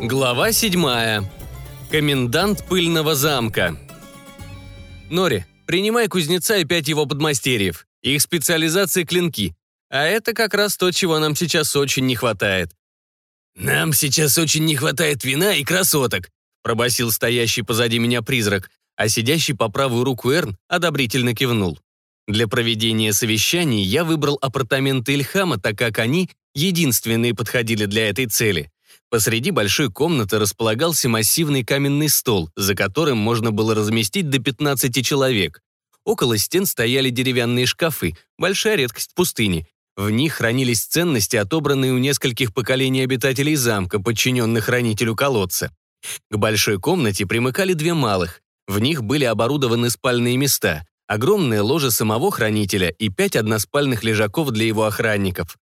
Глава седьмая. Комендант пыльного замка. Нори, принимай кузнеца и пять его подмастерьев. Их специализация — клинки. А это как раз то, чего нам сейчас очень не хватает. «Нам сейчас очень не хватает вина и красоток», пробасил стоящий позади меня призрак, а сидящий по правую руку Эрн одобрительно кивнул. Для проведения совещаний я выбрал апартаменты Ильхама, так как они единственные подходили для этой цели. Посреди большой комнаты располагался массивный каменный стол, за которым можно было разместить до 15 человек. Около стен стояли деревянные шкафы, большая редкость в пустыне. В них хранились ценности, отобранные у нескольких поколений обитателей замка, подчиненных хранителю колодца. К большой комнате примыкали две малых. В них были оборудованы спальные места, огромное ложе самого хранителя и пять односпальных лежаков для его охранников.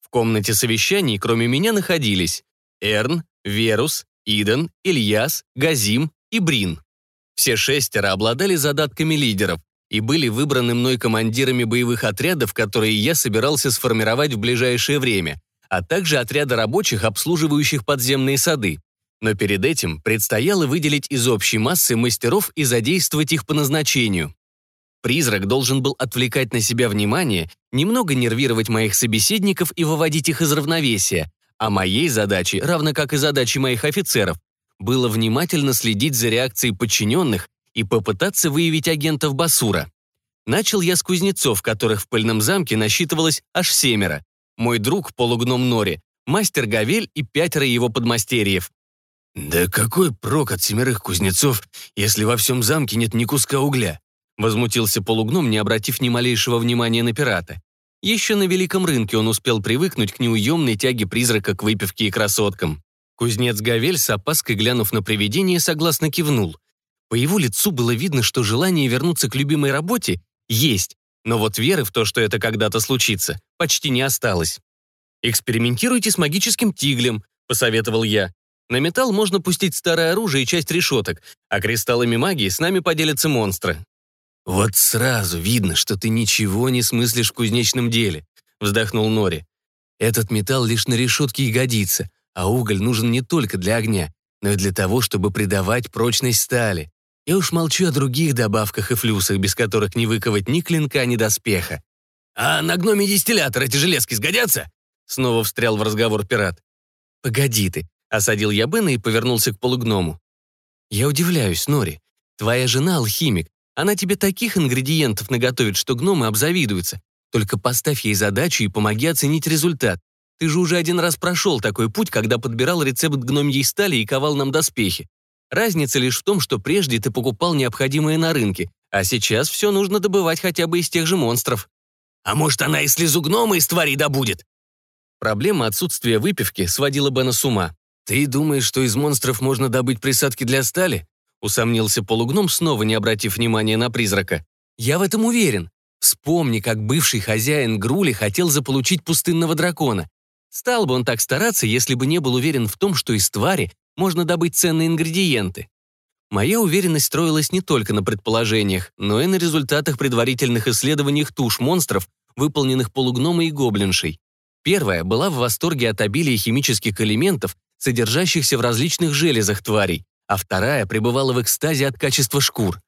В комнате совещаний, кроме меня, находились Эрн, Верус, Иден, Ильяс, Газим и Брин. Все шестеро обладали задатками лидеров и были выбраны мной командирами боевых отрядов, которые я собирался сформировать в ближайшее время, а также отряда рабочих, обслуживающих подземные сады. Но перед этим предстояло выделить из общей массы мастеров и задействовать их по назначению. Призрак должен был отвлекать на себя внимание, немного нервировать моих собеседников и выводить их из равновесия, а моей задачей, равно как и задачей моих офицеров, было внимательно следить за реакцией подчиненных и попытаться выявить агентов Басура. Начал я с кузнецов, которых в пыльном замке насчитывалось аж семеро. Мой друг, полугном Нори, мастер Гавель и пятеро его подмастерьев. «Да какой прок от семерых кузнецов, если во всем замке нет ни куска угля?» Возмутился полугном, не обратив ни малейшего внимания на пирата. Еще на Великом рынке он успел привыкнуть к неуемной тяге призрака к выпивке и красоткам. Кузнец Гавель с опаской глянув на привидение, согласно кивнул. По его лицу было видно, что желание вернуться к любимой работе есть, но вот веры в то, что это когда-то случится, почти не осталось. «Экспериментируйте с магическим тиглем», — посоветовал я. «На металл можно пустить старое оружие и часть решеток, а кристаллами магии с нами поделятся монстры. «Вот сразу видно, что ты ничего не смыслишь в кузнечном деле», — вздохнул Нори. «Этот металл лишь на решетке и годится, а уголь нужен не только для огня, но и для того, чтобы придавать прочность стали. Я уж молчу о других добавках и флюсах, без которых не выковать ни клинка, ни доспеха». «А на гноме дистиллятор эти железки сгодятся?» Снова встрял в разговор пират. «Погоди ты», — осадил я Бена и повернулся к полугному. «Я удивляюсь, Нори. Твоя жена алхимик, она тебе таких ингредиентов наготовит, что гномы обзавидуются. Только поставь ей задачу и помоги оценить результат. Ты же уже один раз прошел такой путь, когда подбирал рецепт гномьей стали и ковал нам доспехи. Разница лишь в том, что прежде ты покупал необходимое на рынке, а сейчас все нужно добывать хотя бы из тех же монстров. А может, она и слезу гнома из тварей добудет? Проблема отсутствия выпивки сводила Бена с ума. Ты думаешь, что из монстров можно добыть присадки для стали? Усомнился полугном, снова не обратив внимания на призрака. «Я в этом уверен. Вспомни, как бывший хозяин Грули хотел заполучить пустынного дракона. Стал бы он так стараться, если бы не был уверен в том, что из твари можно добыть ценные ингредиенты. Моя уверенность строилась не только на предположениях, но и на результатах предварительных исследований туш монстров, выполненных полугномой и гоблиншей. Первая была в восторге от обилия химических элементов, содержащихся в различных железах тварей, а вторая пребывала в экстазе от качества шкур.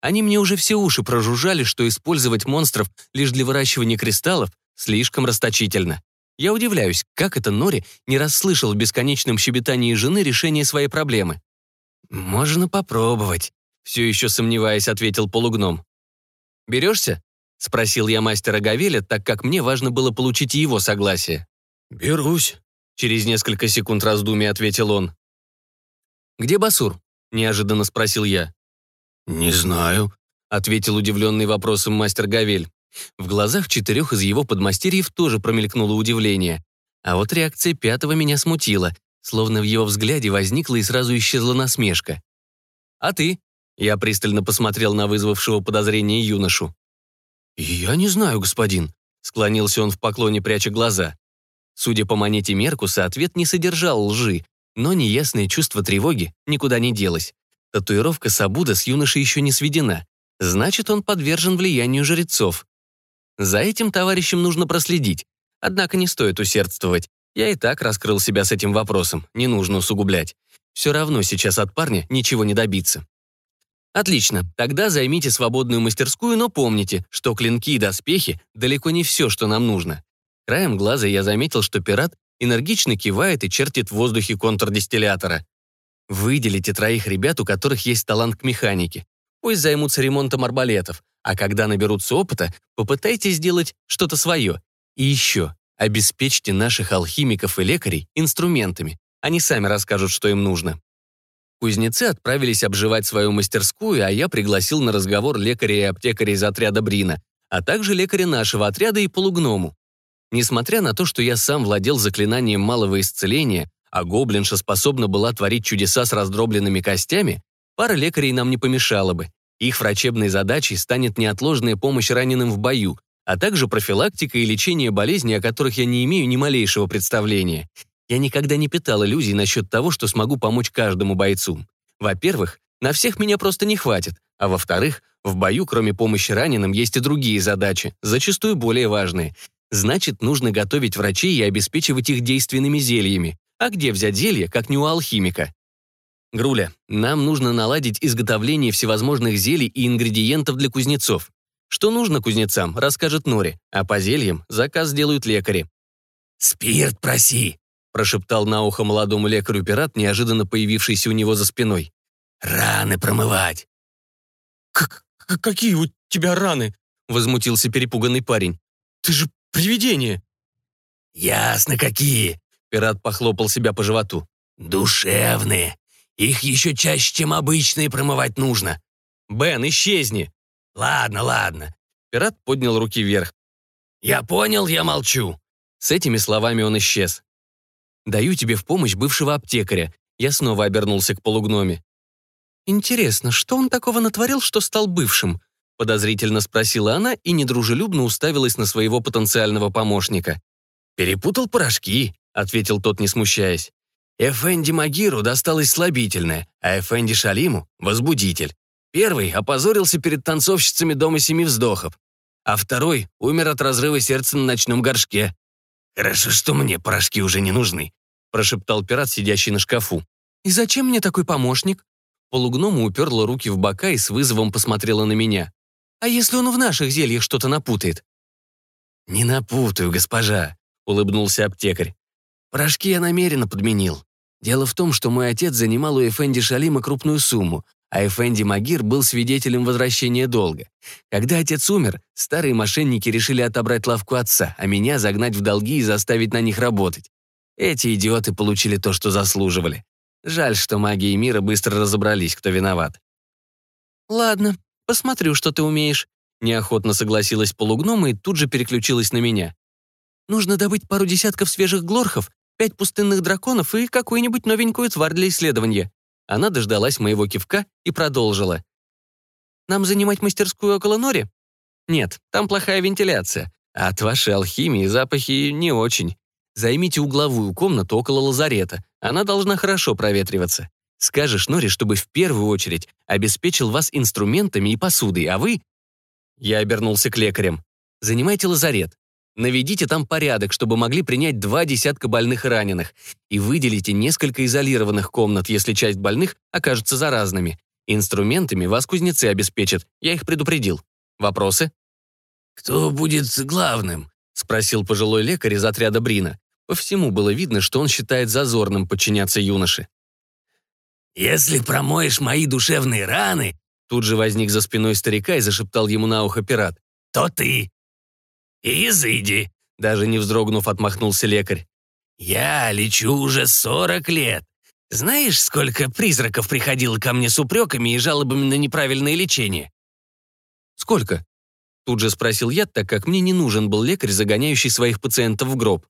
Они мне уже все уши прожужжали, что использовать монстров лишь для выращивания кристаллов слишком расточительно. Я удивляюсь, как это Нори не расслышал в бесконечном щебетании жены решение своей проблемы. «Можно попробовать», — все еще сомневаясь, ответил полугном. «Берешься?» — спросил я мастера Гавеля, так как мне важно было получить его согласие. «Берусь», — через несколько секунд раздумий ответил он. «Где Басур?» — неожиданно спросил я. «Не знаю», — ответил удивленный вопросом мастер Гавель. В глазах четырех из его подмастерьев тоже промелькнуло удивление. А вот реакция пятого меня смутила, словно в его взгляде возникла и сразу исчезла насмешка. «А ты?» — я пристально посмотрел на вызвавшего подозрение юношу. «Я не знаю, господин», — склонился он в поклоне, пряча глаза. Судя по монете Меркуса, ответ не содержал лжи, но неясное чувство тревоги никуда не делось. Татуировка Сабуда с юношей еще не сведена. Значит, он подвержен влиянию жрецов. За этим товарищем нужно проследить. Однако не стоит усердствовать. Я и так раскрыл себя с этим вопросом, не нужно усугублять. Все равно сейчас от парня ничего не добиться. Отлично, тогда займите свободную мастерскую, но помните, что клинки и доспехи далеко не все, что нам нужно. Краем глаза я заметил, что пират энергично кивает и чертит в воздухе контур дистиллятора. Выделите троих ребят, у которых есть талант к механике. Пусть займутся ремонтом арбалетов, а когда наберутся опыта, попытайтесь сделать что-то свое. И еще, обеспечьте наших алхимиков и лекарей инструментами. Они сами расскажут, что им нужно. Кузнецы отправились обживать свою мастерскую, а я пригласил на разговор лекаря и аптекаря из отряда Брина, а также лекаря нашего отряда и полугному. Несмотря на то, что я сам владел заклинанием малого исцеления, а гоблинша способна была творить чудеса с раздробленными костями, пара лекарей нам не помешала бы. Их врачебной задачей станет неотложная помощь раненым в бою, а также профилактика и лечение болезней, о которых я не имею ни малейшего представления. Я никогда не питал иллюзий насчет того, что смогу помочь каждому бойцу. Во-первых, на всех меня просто не хватит, а во-вторых, в бою, кроме помощи раненым, есть и другие задачи, зачастую более важные. Значит, нужно готовить врачей и обеспечивать их действенными зельями. А где взять зелье, как не у алхимика? Груля, нам нужно наладить изготовление всевозможных зелий и ингредиентов для кузнецов. Что нужно кузнецам, расскажет Нори, а по зельям заказ сделают лекари. «Спирт проси», прошептал на ухо молодому лекарю пират, неожиданно появившийся у него за спиной. «Раны промывать!» «Как, какие у тебя раны?» — возмутился перепуганный парень. «Ты же привидение!» «Ясно, какие!» — пират похлопал себя по животу. «Душевные! Их еще чаще, чем обычные, промывать нужно!» «Бен, исчезни!» «Ладно, ладно!» Пират поднял руки вверх. «Я понял, я молчу!» С этими словами он исчез. Даю тебе в помощь бывшего аптекаря. Я снова обернулся к полугноме. «Интересно, что он такого натворил, что стал бывшим?» Подозрительно спросила она и недружелюбно уставилась на своего потенциального помощника. «Перепутал порошки», — ответил тот, не смущаясь. «Эфенди Магиру досталось слабительное, а Эфенди Шалиму — возбудитель. Первый опозорился перед танцовщицами Дома Семи Вздохов, а второй умер от разрыва сердца на ночном горшке. Хорошо, что мне порошки уже не нужны прошептал пират, сидящий на шкафу. «И зачем мне такой помощник?» Полугнома уперла руки в бока и с вызовом посмотрела на меня. «А если он в наших зельях что-то напутает?» «Не напутаю, госпожа», — улыбнулся аптекарь. «Порошки я намеренно подменил. Дело в том, что мой отец занимал у Эфенди Шалима крупную сумму, а Эфенди Магир был свидетелем возвращения долга. Когда отец умер, старые мошенники решили отобрать лавку отца, а меня загнать в долги и заставить на них работать. Эти идиоты получили то, что заслуживали. Жаль, что маги и мира быстро разобрались, кто виноват. «Ладно, посмотрю, что ты умеешь», — неохотно согласилась полугнома и тут же переключилась на меня. «Нужно добыть пару десятков свежих глорхов, пять пустынных драконов и какую-нибудь новенькую тварь для исследования». Она дождалась моего кивка и продолжила. «Нам занимать мастерскую около Нори?» «Нет, там плохая вентиляция, а от вашей алхимии запахи не очень. Займите угловую комнату около лазарета. Она должна хорошо проветриваться. Скажешь Нори, чтобы в первую очередь обеспечил вас инструментами и посудой, а вы...» Я обернулся к лекарям. «Занимайте лазарет. Наведите там порядок, чтобы могли принять два десятка больных и раненых. И выделите несколько изолированных комнат, если часть больных окажется заразными. Инструментами вас кузнецы обеспечат. Я их предупредил. Вопросы?» «Кто будет главным?» — спросил пожилой лекарь из отряда Брина. По всему было видно, что он считает зазорным подчиняться юноше. «Если промоешь мои душевные раны», тут же возник за спиной старика и зашептал ему на ухо пират, «то ты». «И изыди», даже не вздрогнув, отмахнулся лекарь. «Я лечу уже сорок лет. Знаешь, сколько призраков приходило ко мне с упреками и жалобами на неправильное лечение?» «Сколько?» Тут же спросил я, так как мне не нужен был лекарь, загоняющий своих пациентов в гроб.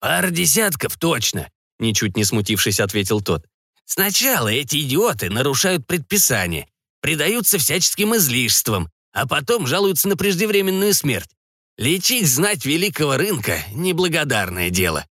«Пара десятков, точно», — ничуть не смутившись, ответил тот. «Сначала эти идиоты нарушают предписание, предаются всяческим излишествам, а потом жалуются на преждевременную смерть. Лечить знать великого рынка — неблагодарное дело».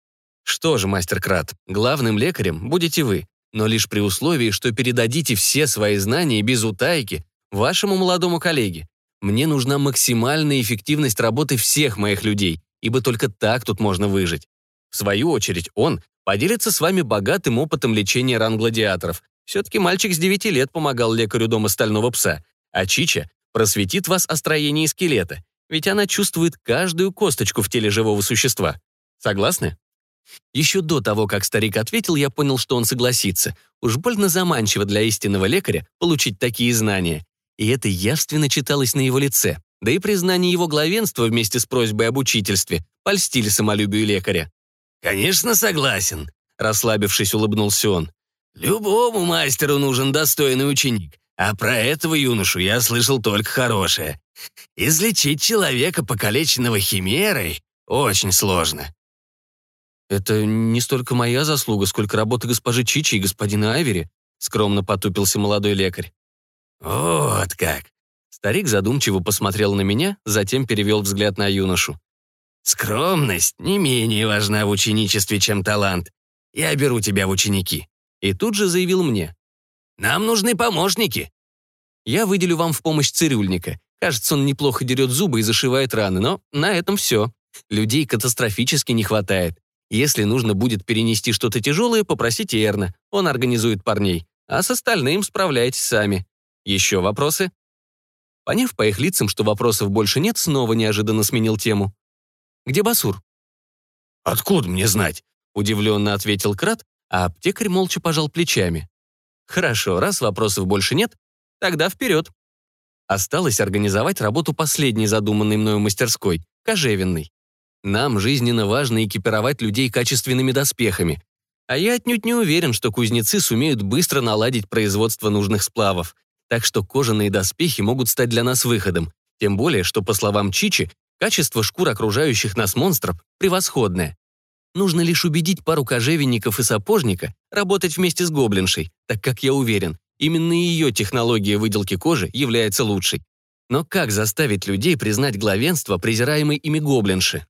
«Что же, мастер Крат, главным лекарем будете вы, но лишь при условии, что передадите все свои знания без утайки вашему молодому коллеге. Мне нужна максимальная эффективность работы всех моих людей, ибо только так тут можно выжить. В свою очередь он поделится с вами богатым опытом лечения ран гладиаторов. Все-таки мальчик с 9 лет помогал лекарю дома стального пса, а Чича просветит вас о строении скелета, ведь она чувствует каждую косточку в теле живого существа. Согласны? Еще до того, как старик ответил, я понял, что он согласится. Уж больно заманчиво для истинного лекаря получить такие знания. И это явственно читалось на его лице. Да и признание его главенства вместе с просьбой об учительстве польстили самолюбию лекаря. «Конечно, согласен», — расслабившись, улыбнулся он. «Любому мастеру нужен достойный ученик, а про этого юношу я слышал только хорошее. Излечить человека, покалеченного химерой, очень сложно. «Это не столько моя заслуга, сколько работа госпожи Чичи и господина Айвери», скромно потупился молодой лекарь. «Вот как!» Старик задумчиво посмотрел на меня, затем перевел взгляд на юношу. «Скромность не менее важна в ученичестве, чем талант. Я беру тебя в ученики». И тут же заявил мне. «Нам нужны помощники». «Я выделю вам в помощь цирюльника. Кажется, он неплохо дерет зубы и зашивает раны, но на этом все. Людей катастрофически не хватает. Если нужно будет перенести что-то тяжелое, попросите Эрна, он организует парней. А с остальным справляйтесь сами. Еще вопросы?» Поняв по их лицам, что вопросов больше нет, снова неожиданно сменил тему. «Где Басур?» «Откуда мне знать?» — удивленно ответил Крат, а аптекарь молча пожал плечами. «Хорошо, раз вопросов больше нет, тогда вперед». Осталось организовать работу последней задуманной мною мастерской, кожевенной. Нам жизненно важно экипировать людей качественными доспехами. А я отнюдь не уверен, что кузнецы сумеют быстро наладить производство нужных сплавов. Так что кожаные доспехи могут стать для нас выходом. Тем более, что, по словам Чичи, качество шкур окружающих нас монстров превосходное. Нужно лишь убедить пару кожевенников и сапожника работать вместе с гоблиншей, так как я уверен, именно ее технология выделки кожи является лучшей. Но как заставить людей признать главенство презираемой ими гоблинши?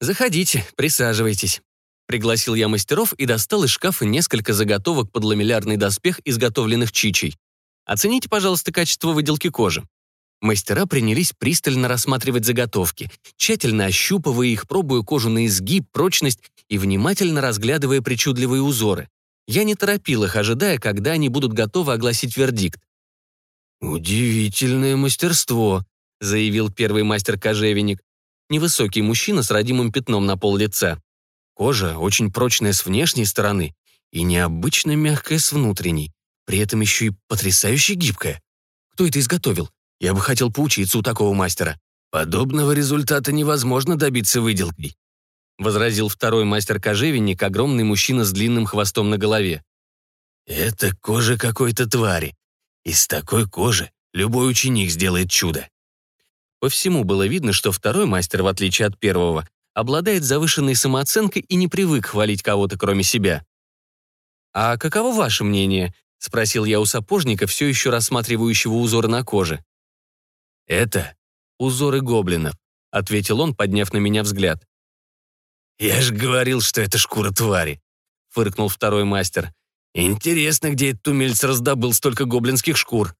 «Заходите, присаживайтесь». Пригласил я мастеров и достал из шкафа несколько заготовок под ламеллярный доспех, изготовленных чичей. Оцените, пожалуйста, качество выделки кожи. Мастера принялись пристально рассматривать заготовки, тщательно ощупывая их, пробуя кожу на изгиб, прочность и внимательно разглядывая причудливые узоры. Я не торопил их, ожидая, когда они будут готовы огласить вердикт. «Удивительное мастерство», — заявил первый мастер-кожевенник невысокий мужчина с родимым пятном на пол лица. Кожа очень прочная с внешней стороны и необычно мягкая с внутренней, при этом еще и потрясающе гибкая. Кто это изготовил? Я бы хотел поучиться у такого мастера. Подобного результата невозможно добиться выделкой, возразил второй мастер-кожевенник, огромный мужчина с длинным хвостом на голове. Это кожа какой-то твари. Из такой кожи любой ученик сделает чудо. По всему было видно, что второй мастер, в отличие от первого, обладает завышенной самооценкой и не привык хвалить кого-то, кроме себя. «А каково ваше мнение?» — спросил я у сапожника, все еще рассматривающего узоры на коже. «Это узоры гоблинов», — ответил он, подняв на меня взгляд. «Я же говорил, что это шкура твари», — фыркнул второй мастер. «Интересно, где этот умельц раздобыл столько гоблинских шкур?»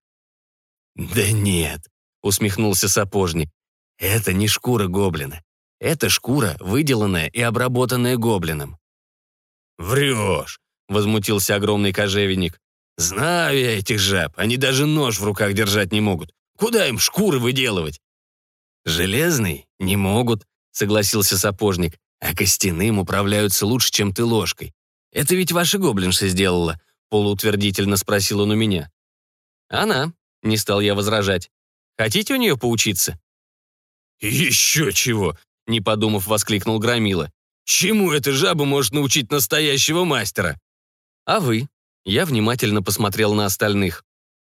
«Да нет, — усмехнулся сапожник. «Это не шкура гоблина. Это шкура, выделанная и обработанная гоблином». «Врешь!» — возмутился огромный кожевенник. «Знаю я этих жаб, они даже нож в руках держать не могут. Куда им шкуры выделывать?» «Железный? Не могут», — согласился сапожник. «А костяным управляются лучше, чем ты ложкой. Это ведь ваша гоблинша сделала», — полуутвердительно спросил он у меня. «Она», — не стал я возражать. Хотите у нее поучиться?» «Еще чего!» — не подумав, воскликнул Громила. «Чему эта жаба может научить настоящего мастера?» «А вы?» Я внимательно посмотрел на остальных.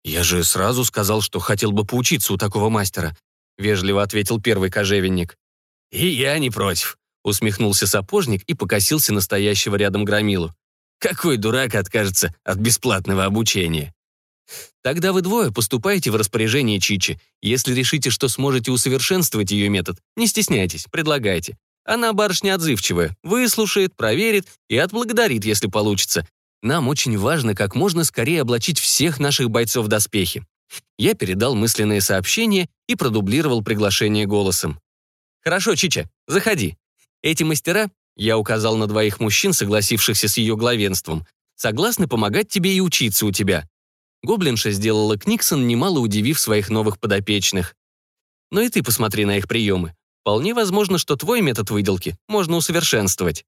«Я же сразу сказал, что хотел бы поучиться у такого мастера», — вежливо ответил первый кожевенник. «И я не против», — усмехнулся сапожник и покосился настоящего рядом громилу. «Какой дурак откажется от бесплатного обучения?» Тогда вы двое поступаете в распоряжение Чичи. Если решите, что сможете усовершенствовать ее метод, не стесняйтесь, предлагайте. Она барышня отзывчивая, выслушает, проверит и отблагодарит, если получится. Нам очень важно как можно скорее облачить всех наших бойцов в доспехи. Я передал мысленные сообщения и продублировал приглашение голосом. «Хорошо, Чича, заходи. Эти мастера я указал на двоих мужчин, согласившихся с ее главенством, согласны помогать тебе и учиться у тебя. Гоблинша сделала Книксон, немало удивив своих новых подопечных. Но и ты посмотри на их приемы. Вполне возможно, что твой метод выделки можно усовершенствовать.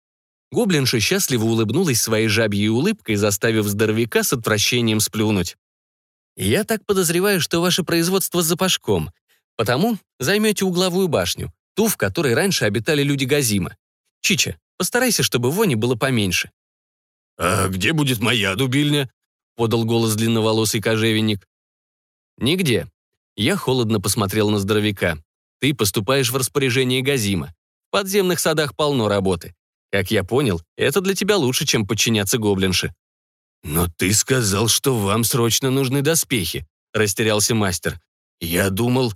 Гоблинша счастливо улыбнулась своей жабьей улыбкой, заставив здоровяка с отвращением сплюнуть. «Я так подозреваю, что ваше производство с запашком. Потому займете угловую башню, ту, в которой раньше обитали люди Газима. Чича, постарайся, чтобы вони было поменьше». «А где будет моя дубильня?» — подал голос длинноволосый кожевенник. «Нигде». Я холодно посмотрел на здоровяка. «Ты поступаешь в распоряжение Газима. В подземных садах полно работы. Как я понял, это для тебя лучше, чем подчиняться гоблинше». «Но ты сказал, что вам срочно нужны доспехи», — растерялся мастер. «Я думал...»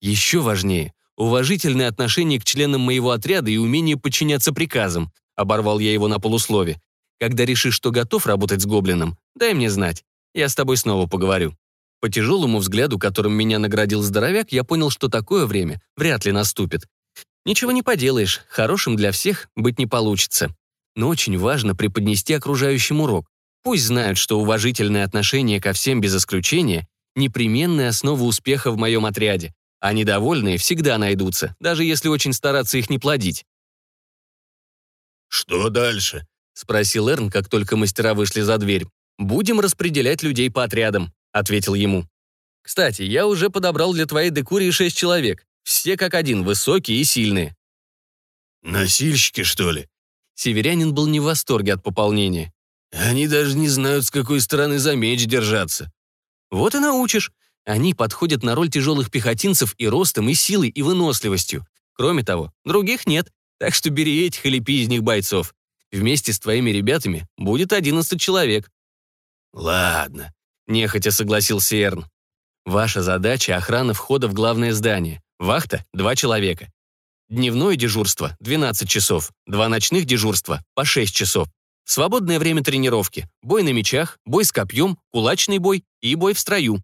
«Еще важнее, уважительное отношение к членам моего отряда и умение подчиняться приказам», — оборвал я его на полуслове. «Когда решишь, что готов работать с гоблином, дай мне знать. Я с тобой снова поговорю». По тяжелому взгляду, которым меня наградил здоровяк, я понял, что такое время вряд ли наступит. Ничего не поделаешь, хорошим для всех быть не получится. Но очень важно преподнести окружающим урок. Пусть знают, что уважительное отношение ко всем без исключения – непременная основа успеха в моем отряде, а недовольные всегда найдутся, даже если очень стараться их не плодить. «Что дальше?» — спросил Эрн, как только мастера вышли за дверь. «Будем распределять людей по отрядам», — ответил ему. «Кстати, я уже подобрал для твоей декурии шесть человек. Все как один, высокие и сильные». «Носильщики, что ли?» Северянин был не в восторге от пополнения. «Они даже не знают, с какой стороны за меч держаться». «Вот и научишь. Они подходят на роль тяжелых пехотинцев и ростом, и силой, и выносливостью. Кроме того, других нет, так что бери этих и лепи из них бойцов. Вместе с твоими ребятами будет 11 человек». «Ладно», — нехотя согласился Эрн. «Ваша задача — охрана входа в главное здание. Вахта — два человека. Дневное дежурство — 12 часов, два ночных дежурства — по 6 часов. Свободное время тренировки, бой на мечах, бой с копьем, кулачный бой и бой в строю.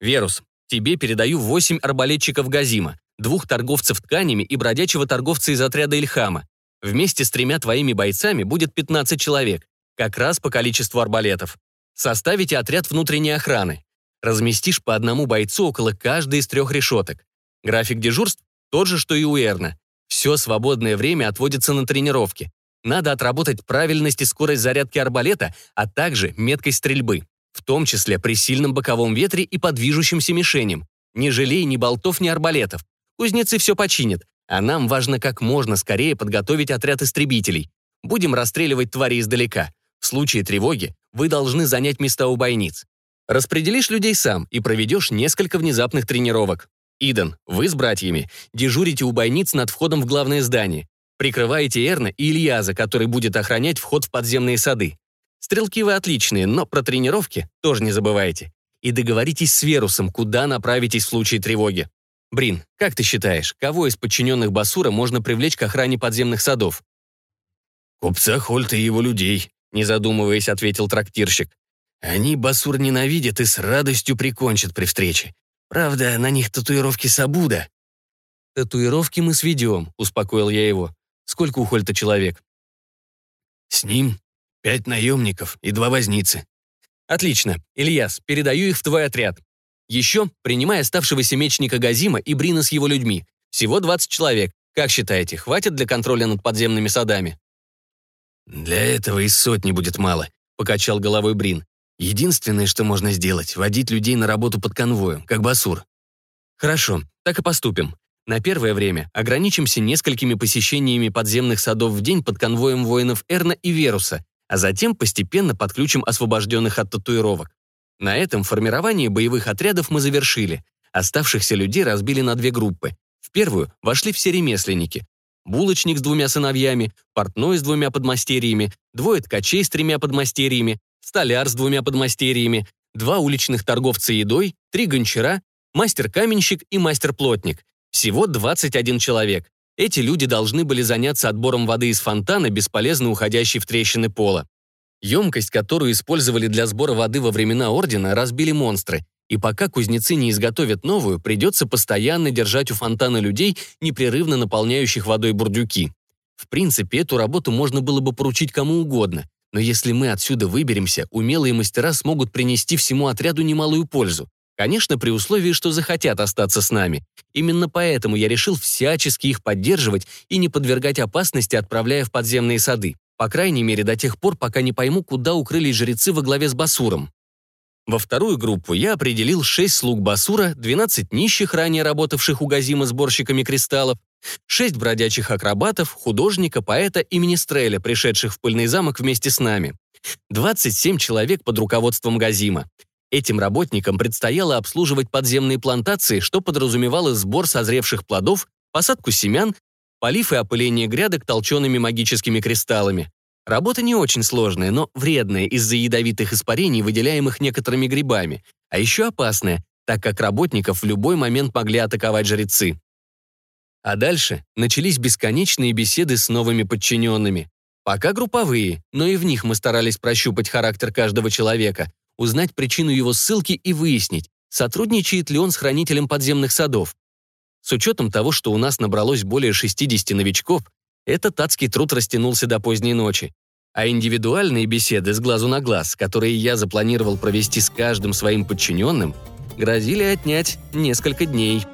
Верус, тебе передаю 8 арбалетчиков Газима, двух торговцев тканями и бродячего торговца из отряда Ильхама. Вместе с тремя твоими бойцами будет 15 человек, как раз по количеству арбалетов. Составите отряд внутренней охраны. Разместишь по одному бойцу около каждой из трех решеток. График дежурств тот же, что и у Эрна. Все свободное время отводится на тренировки. Надо отработать правильность и скорость зарядки арбалета, а также меткость стрельбы, в том числе при сильном боковом ветре и по движущимся мишеням. Не жалей ни болтов, ни арбалетов. Кузнецы все починят, а нам важно как можно скорее подготовить отряд истребителей. Будем расстреливать твари издалека. В случае тревоги вы должны занять места у бойниц. Распределишь людей сам и проведешь несколько внезапных тренировок. Иден, вы с братьями дежурите у бойниц над входом в главное здание. Прикрываете Эрна и Ильяза, который будет охранять вход в подземные сады. Стрелки вы отличные, но про тренировки тоже не забывайте. И договоритесь с Верусом, куда направитесь в случае тревоги. Брин, как ты считаешь, кого из подчиненных Басура можно привлечь к охране подземных садов? «Купца Хольта и его людей», — не задумываясь, ответил трактирщик. «Они Басур ненавидят и с радостью прикончат при встрече. Правда, на них татуировки Сабуда». «Татуировки мы сведем», — успокоил я его. «Сколько у Хольта человек?» «С ним пять наемников и два возницы». «Отлично. Ильяс, передаю их в твой отряд. Еще принимай оставшегося мечника Газима и Брина с его людьми. Всего 20 человек. Как считаете, хватит для контроля над подземными садами?» «Для этого и сотни будет мало», — покачал головой Брин. Единственное, что можно сделать, водить людей на работу под конвоем, как Басур. Хорошо, так и поступим. На первое время ограничимся несколькими посещениями подземных садов в день под конвоем воинов Эрна и Веруса, а затем постепенно подключим освобожденных от татуировок. На этом формирование боевых отрядов мы завершили. Оставшихся людей разбили на две группы. В первую вошли все ремесленники. Булочник с двумя сыновьями, портной с двумя подмастерьями, двое ткачей с тремя подмастерьями, столяр с двумя подмастерьями, два уличных торговца едой, три гончара, мастер-каменщик и мастер-плотник. Всего 21 человек. Эти люди должны были заняться отбором воды из фонтана, бесполезно уходящей в трещины пола. Емкость, которую использовали для сбора воды во времена Ордена, разбили монстры, и пока кузнецы не изготовят новую, придется постоянно держать у фонтана людей, непрерывно наполняющих водой бурдюки. В принципе, эту работу можно было бы поручить кому угодно, но если мы отсюда выберемся, умелые мастера смогут принести всему отряду немалую пользу. Конечно, при условии, что захотят остаться с нами. Именно поэтому я решил всячески их поддерживать и не подвергать опасности, отправляя в подземные сады. По крайней мере, до тех пор, пока не пойму, куда укрылись жрецы во главе с Басуром. Во вторую группу я определил 6 слуг Басура, 12 нищих, ранее работавших у Газима сборщиками кристаллов, 6 бродячих акробатов, художника, поэта и министреля, пришедших в пыльный замок вместе с нами. 27 человек под руководством Газима. Этим работникам предстояло обслуживать подземные плантации, что подразумевало сбор созревших плодов, посадку семян, полив и опыление грядок толчеными магическими кристаллами. Работа не очень сложная, но вредная из-за ядовитых испарений, выделяемых некоторыми грибами, а еще опасная, так как работников в любой момент могли атаковать жрецы. А дальше начались бесконечные беседы с новыми подчиненными. Пока групповые, но и в них мы старались прощупать характер каждого человека, узнать причину его ссылки и выяснить, сотрудничает ли он с хранителем подземных садов. С учетом того, что у нас набралось более 60 новичков, этот адский труд растянулся до поздней ночи. А индивидуальные беседы с глазу на глаз, которые я запланировал провести с каждым своим подчиненным, грозили отнять несколько дней.